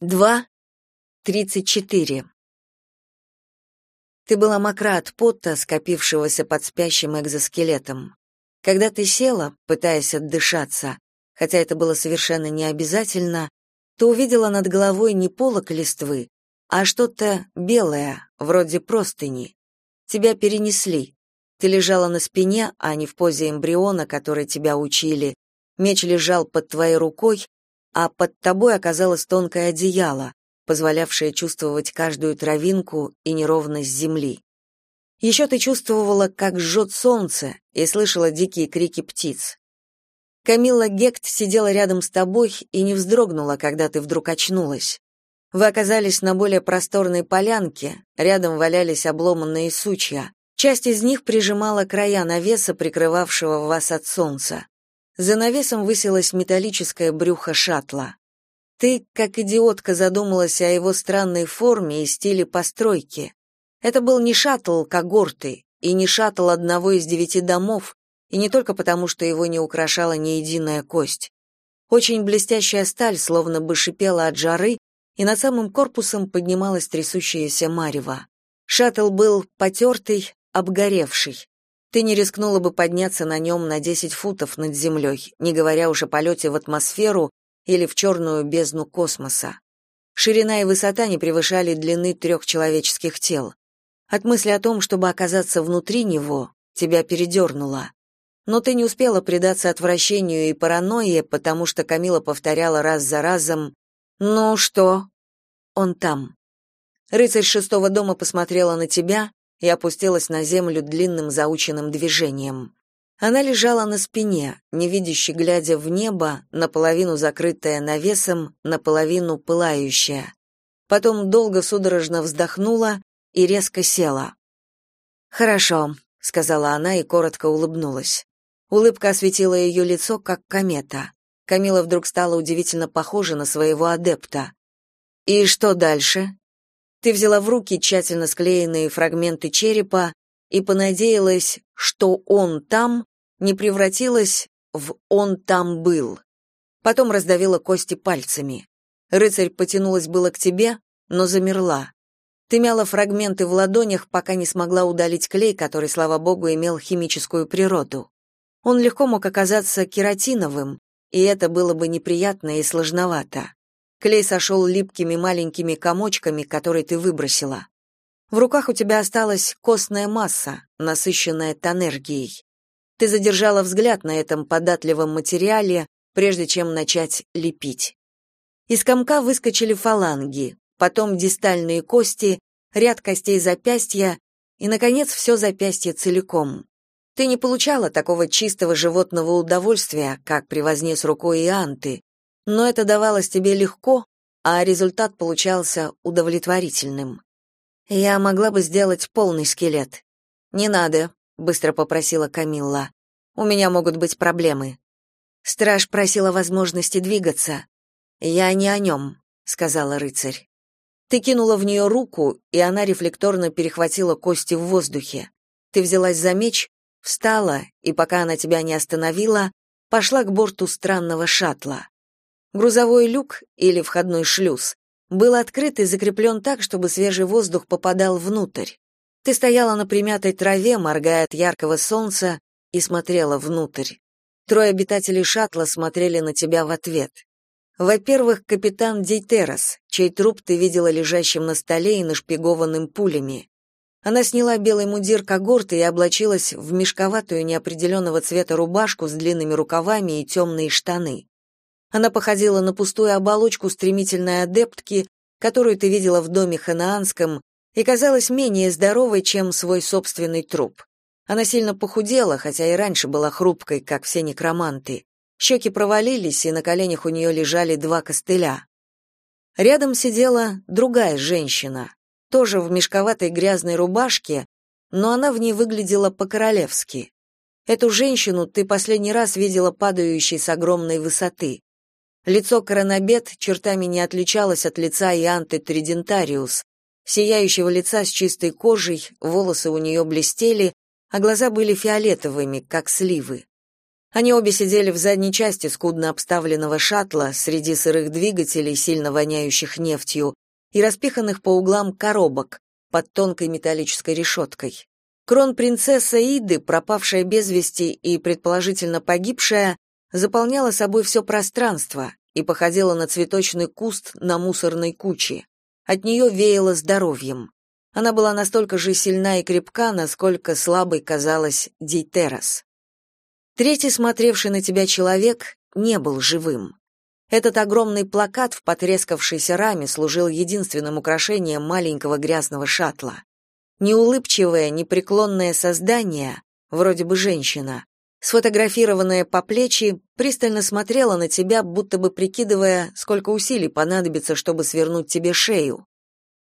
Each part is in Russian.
Два. Тридцать четыре. Ты была мокра от пота, скопившегося под спящим экзоскелетом. Когда ты села, пытаясь отдышаться, хотя это было совершенно не обязательно, то увидела над головой не полок листвы, а что-то белое, вроде простыни. Тебя перенесли. Ты лежала на спине, а не в позе эмбриона, которой тебя учили. Меч лежал под твоей рукой, а под тобой оказалось тонкое одеяло, позволявшее чувствовать каждую травинку и неровность земли. Еще ты чувствовала, как жжет солнце, и слышала дикие крики птиц. Камилла Гект сидела рядом с тобой и не вздрогнула, когда ты вдруг очнулась. Вы оказались на более просторной полянке, рядом валялись обломанные сучья. Часть из них прижимала края навеса, прикрывавшего вас от солнца. За навесом высилось металлическое брюхо шаттла. Ты, как идиотка, задумалась о его странной форме и стиле постройки. Это был не шаттл когорты и не шаттл одного из девяти домов, и не только потому, что его не украшала ни единая кость. Очень блестящая сталь словно бы шипела от жары, и над самым корпусом поднималась трясущаяся марево. Шаттл был потертый, обгоревший. Ты не рискнула бы подняться на нем на 10 футов над землей, не говоря уж о полете в атмосферу или в черную бездну космоса. Ширина и высота не превышали длины трех человеческих тел. От мысли о том, чтобы оказаться внутри него, тебя передернуло. Но ты не успела предаться отвращению и паранойе, потому что Камила повторяла раз за разом «Ну что?» «Он там». Рыцарь шестого дома посмотрела на тебя, и опустилась на землю длинным заученным движением. Она лежала на спине, невидяще глядя в небо, наполовину закрытая навесом, наполовину пылающая. Потом долго судорожно вздохнула и резко села. «Хорошо», — сказала она и коротко улыбнулась. Улыбка осветила ее лицо, как комета. Камила вдруг стала удивительно похожа на своего адепта. «И что дальше?» Ты взяла в руки тщательно склеенные фрагменты черепа и понадеялась, что он там не превратилось в «он там был». Потом раздавила кости пальцами. Рыцарь потянулась было к тебе, но замерла. Ты мяла фрагменты в ладонях, пока не смогла удалить клей, который, слава богу, имел химическую природу. Он легко мог оказаться кератиновым, и это было бы неприятно и сложновато. Клей сошел липкими маленькими комочками, которые ты выбросила. В руках у тебя осталась костная масса, насыщенная тонергией. Ты задержала взгляд на этом податливом материале, прежде чем начать лепить. Из комка выскочили фаланги, потом дистальные кости, ряд костей запястья и, наконец, все запястье целиком. Ты не получала такого чистого животного удовольствия, как при возне с рукой и анты, но это давалось тебе легко, а результат получался удовлетворительным. Я могла бы сделать полный скелет. Не надо, быстро попросила Камилла. У меня могут быть проблемы. Страж просила возможности двигаться. Я не о нем», — сказала рыцарь. Ты кинула в нее руку, и она рефлекторно перехватила кости в воздухе. Ты взялась за меч, встала, и пока она тебя не остановила, пошла к борту странного шаттла. Грузовой люк или входной шлюз был открыт и закреплен так, чтобы свежий воздух попадал внутрь. Ты стояла на примятой траве, моргая от яркого солнца, и смотрела внутрь. Трое обитателей шаттла смотрели на тебя в ответ. Во-первых, капитан Дейтерос, чей труп ты видела лежащим на столе и нашпигованным пулями. Она сняла белый мундир когорты и облачилась в мешковатую неопределенного цвета рубашку с длинными рукавами и темные штаны. Она походила на пустую оболочку стремительной адептки, которую ты видела в доме ханаанском, и казалась менее здоровой, чем свой собственный труп. Она сильно похудела, хотя и раньше была хрупкой, как все некроманты. Щеки провалились, и на коленях у нее лежали два костыля. Рядом сидела другая женщина, тоже в мешковатой грязной рубашке, но она в ней выглядела по-королевски. Эту женщину ты последний раз видела падающей с огромной высоты. Лицо Коронабет чертами не отличалось от лица Ианты Тридентариус. Сияющего лица с чистой кожей, волосы у нее блестели, а глаза были фиолетовыми, как сливы. Они обе сидели в задней части скудно обставленного шаттла среди сырых двигателей, сильно воняющих нефтью, и распиханных по углам коробок под тонкой металлической решеткой. Кронпринцесса Иды, пропавшая без вести и предположительно погибшая, заполняла собой все пространство и походила на цветочный куст на мусорной куче. От нее веяло здоровьем. Она была настолько же сильна и крепка, насколько слабой казалась Дейтерас. Третий, смотревший на тебя человек, не был живым. Этот огромный плакат в потрескавшейся раме служил единственным украшением маленького грязного шаттла. Неулыбчивое, непреклонное создание, вроде бы женщина, сфотографированная по плечи, пристально смотрела на тебя, будто бы прикидывая, сколько усилий понадобится, чтобы свернуть тебе шею.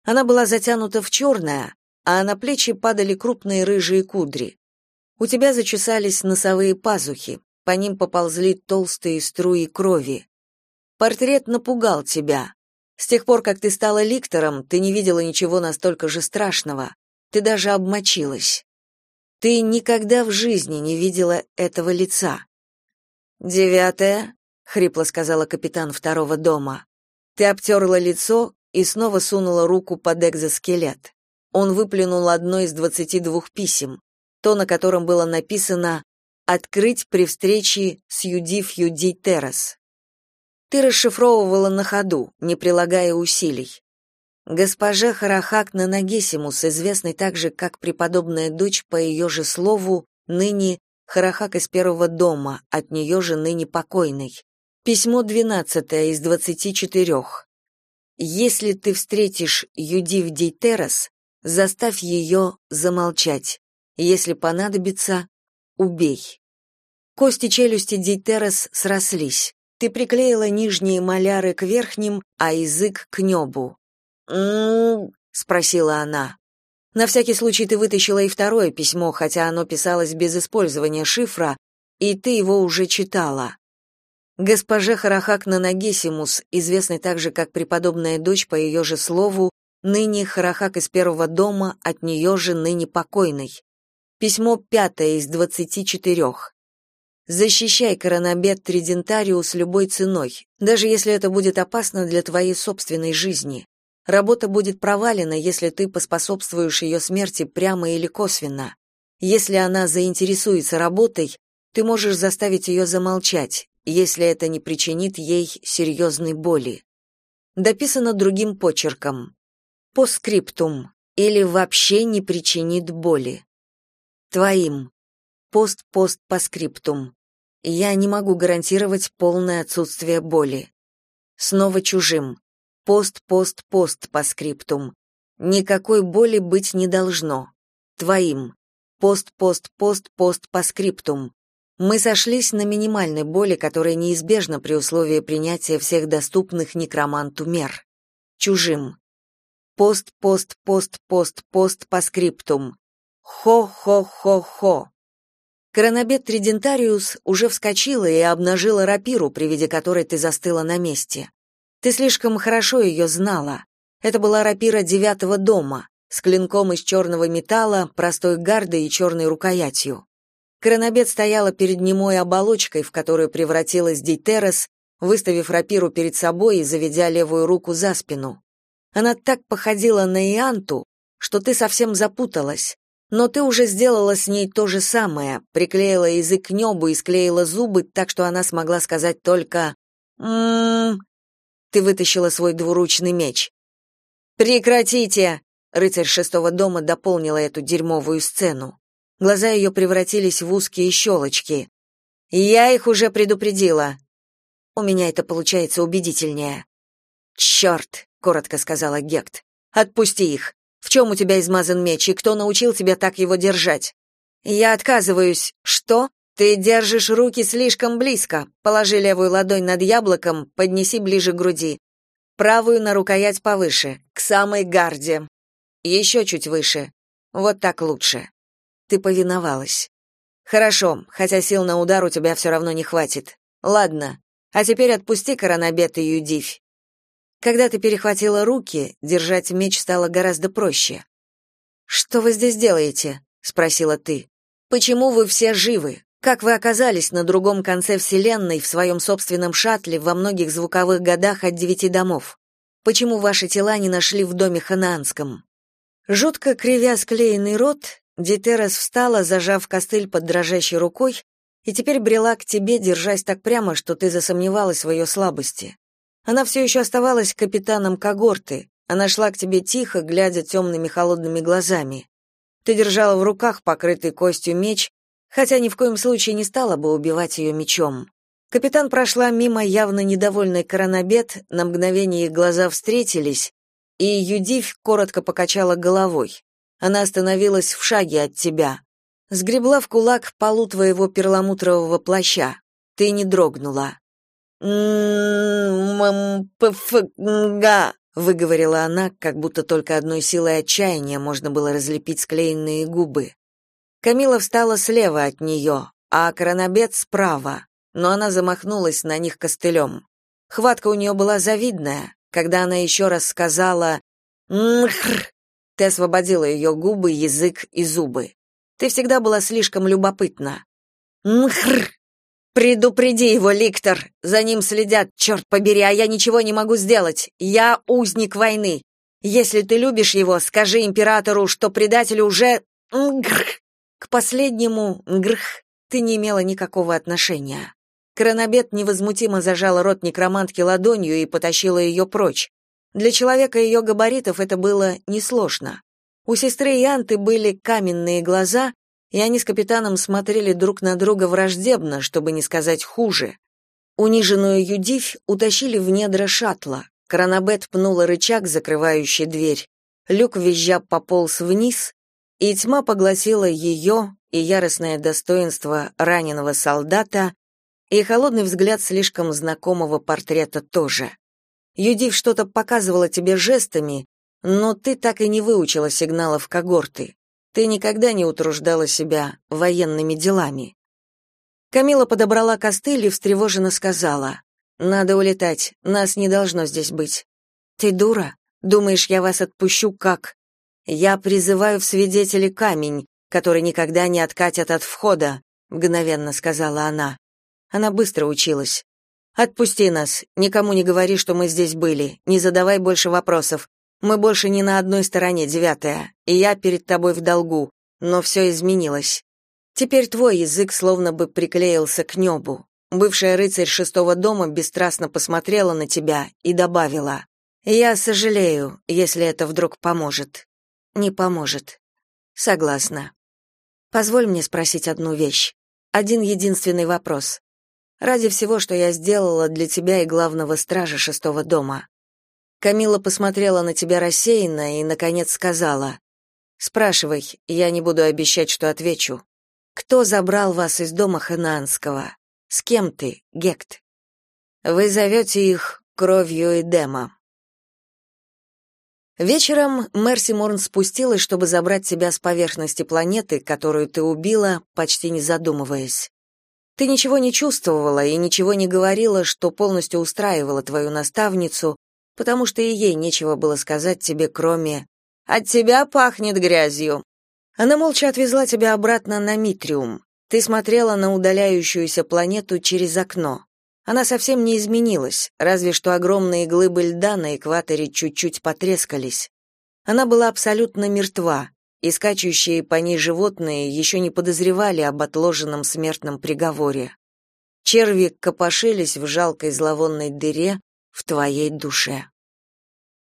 Она была затянута в черное, а на плечи падали крупные рыжие кудри. У тебя зачесались носовые пазухи, по ним поползли толстые струи крови. Портрет напугал тебя. С тех пор, как ты стала ликтором, ты не видела ничего настолько же страшного. Ты даже обмочилась. Ты никогда в жизни не видела этого лица. Девятое, хрипло сказала капитан второго дома. Ты обтерла лицо и снова сунула руку под экзоскелет. Он выплюнул одно из двадцати двух писем, то, на котором было написано «Открыть при встрече с Юди Террас». Ты расшифровывала на ходу, не прилагая усилий. Госпожа Харахак Нанагесимус, известной также как преподобная дочь по ее же слову, ныне Харахак из первого дома, от нее же ныне покойной. Письмо двенадцатое из двадцати четырех. Если ты встретишь Юдив Дейтерас, заставь ее замолчать. Если понадобится, убей. Кости челюсти Дейтерас срослись. Ты приклеила нижние маляры к верхним, а язык к небу. Спросила она. На всякий случай ты вытащила и второе письмо, хотя оно писалось без использования шифра, и ты его уже читала. Госпоже Харахак Нанагесимус, известной также как преподобная дочь по ее же слову, ныне Харахак из первого дома, от нее же ныне покойной. Письмо пятое из двадцати четырех. Защищай коронабет Тридентариус любой ценой, даже если это будет опасно для твоей собственной жизни. Работа будет провалена, если ты поспособствуешь ее смерти прямо или косвенно. Если она заинтересуется работой, ты можешь заставить ее замолчать, если это не причинит ей серьезной боли. Дописано другим почерком. По скриптум или вообще не причинит боли. Твоим. Пост-пост по скриптум. Я не могу гарантировать полное отсутствие боли. Снова чужим. Пост-пост-пост по скриптум. Никакой боли быть не должно. Твоим. Пост-пост-пост-пост по скриптум. Мы сошлись на минимальной боли, которая неизбежна при условии принятия всех доступных некроманту мер. Чужим. Пост-пост-пост-пост-пост по скриптум. Хо-хо-хо-хо. Коронабет Тридентариус уже вскочила и обнажила рапиру, при виде которой ты застыла на месте. Ты слишком хорошо ее знала. Это была рапира девятого дома, с клинком из черного металла, простой гардой и черной рукоятью. Коронабет стояла перед немой оболочкой, в которую превратилась Дейтерес, выставив рапиру перед собой и заведя левую руку за спину. Она так походила на Ианту, что ты совсем запуталась. Но ты уже сделала с ней то же самое, приклеила язык к небу и склеила зубы так, что она смогла сказать только «М-м-м», ты вытащила свой двуручный меч. Прекратите! Рыцарь шестого дома дополнила эту дерьмовую сцену. Глаза ее превратились в узкие щелочки. Я их уже предупредила. У меня это получается убедительнее. «Черт!» — коротко сказала Гект. Отпусти их. В чем у тебя измазан меч и кто научил тебя так его держать? Я отказываюсь. Что? Ты держишь руки слишком близко. Положи левую ладонь над яблоком, поднеси ближе к груди. Правую на рукоять повыше, к самой гарде. Еще чуть выше. Вот так лучше. Ты повиновалась. Хорошо, хотя сил на удар у тебя все равно не хватит. Ладно. А теперь отпусти коронабет и юдивь. Когда ты перехватила руки, держать меч стало гораздо проще. Что вы здесь делаете? спросила ты. Почему вы все живы? Как вы оказались на другом конце Вселенной в своем собственном шаттле во многих звуковых годах от девяти домов? Почему ваши тела не нашли в доме ханаанском? Жутко кривя склеенный рот, Дитерас встала, зажав костыль под дрожащей рукой, и теперь брела к тебе, держась так прямо, что ты засомневалась в ее слабости. Она все еще оставалась капитаном когорты. Она шла к тебе тихо, глядя темными холодными глазами. Ты держала в руках покрытый костью меч, хотя ни в коем случае не стала бы убивать ее мечом. Капитан прошла мимо явно недовольной Коронабет, на мгновение их глаза встретились, и Юдивь коротко покачала головой. Она остановилась в шаге от тебя. Сгребла в кулак полу твоего перламутрового плаща. Ты не дрогнула. «М-м-м-м-м-га», выговорила она, как будто только одной силой отчаяния можно было разлепить склеенные губы. Камила встала слева от нее, а Коронабет справа, но она замахнулась на них костылем. Хватка у нее была завидная. Когда она еще раз сказала «Мхр», ты освободила ее губы, язык и зубы. Ты всегда была слишком любопытна. «Мхр», «Предупреди его, Ликтор! За ним следят, черт побери, а я ничего не могу сделать. Я узник войны. Если ты любишь его, скажи императору, что предатель уже... Грх. К последнему грх ты не имела никакого отношения. Кронобет невозмутимо зажала рот некромантки ладонью и потащила ее прочь. Для человека ее габаритов это было несложно. У сестры Янты были каменные глаза, и они с капитаном смотрели друг на друга враждебно, чтобы не сказать хуже. Униженную Юдивь утащили в недра шаттла. Кронобет пнула рычаг, закрывающий дверь. Люк визжа пополз вниз, и тьма поглотила ее и яростное достоинство раненого солдата, и холодный взгляд слишком знакомого портрета тоже. Юдив что-то показывала тебе жестами, но ты так и не выучила сигналов когорты. Ты никогда не утруждала себя военными делами. Камила подобрала костыль и встревоженно сказала: "Надо улетать, нас не должно здесь быть". "Ты дура? Думаешь, я вас отпущу как? Я призываю в свидетели камень, который никогда не откатят от входа, мгновенно сказала она. Она быстро училась. Отпусти нас, никому не говори, что мы здесь были, не задавай больше вопросов. Мы больше не на одной стороне, девятая, и я перед тобой в долгу, но все изменилось. Теперь твой язык словно бы приклеился к небу. Бывшая рыцарь шестого дома бесстрастно посмотрела на тебя и добавила: "Я сожалею, если это вдруг поможет" не поможет. Согласна. Позволь мне спросить одну вещь. Один единственный вопрос. Ради всего, что я сделала для тебя и главного стража шестого дома. Камила посмотрела на тебя рассеянно и наконец сказала: "Спрашивай, я не буду обещать, что отвечу. Кто забрал вас из дома Ханаанского? С кем ты, Гект? Вы зовете их кровью Эдема. Вечером Мерси Морн спустилась, чтобы забрать тебя с поверхности планеты, которую ты убила, почти не задумываясь. Ты ничего не чувствовала и ничего не говорила, что полностью устраивало твою наставницу, потому что и ей нечего было сказать тебе, кроме «От тебя пахнет грязью». Она молча отвезла тебя обратно на Митриум. Ты смотрела на удаляющуюся планету через окно. Она совсем не изменилась, разве что огромные глыбы льда на экваторе чуть-чуть потрескались. Она была абсолютно мертва, и скачущие по ней животные еще не подозревали об отложенном смертном приговоре. Черви копошились в жалкой зловонной дыре в твоей душе.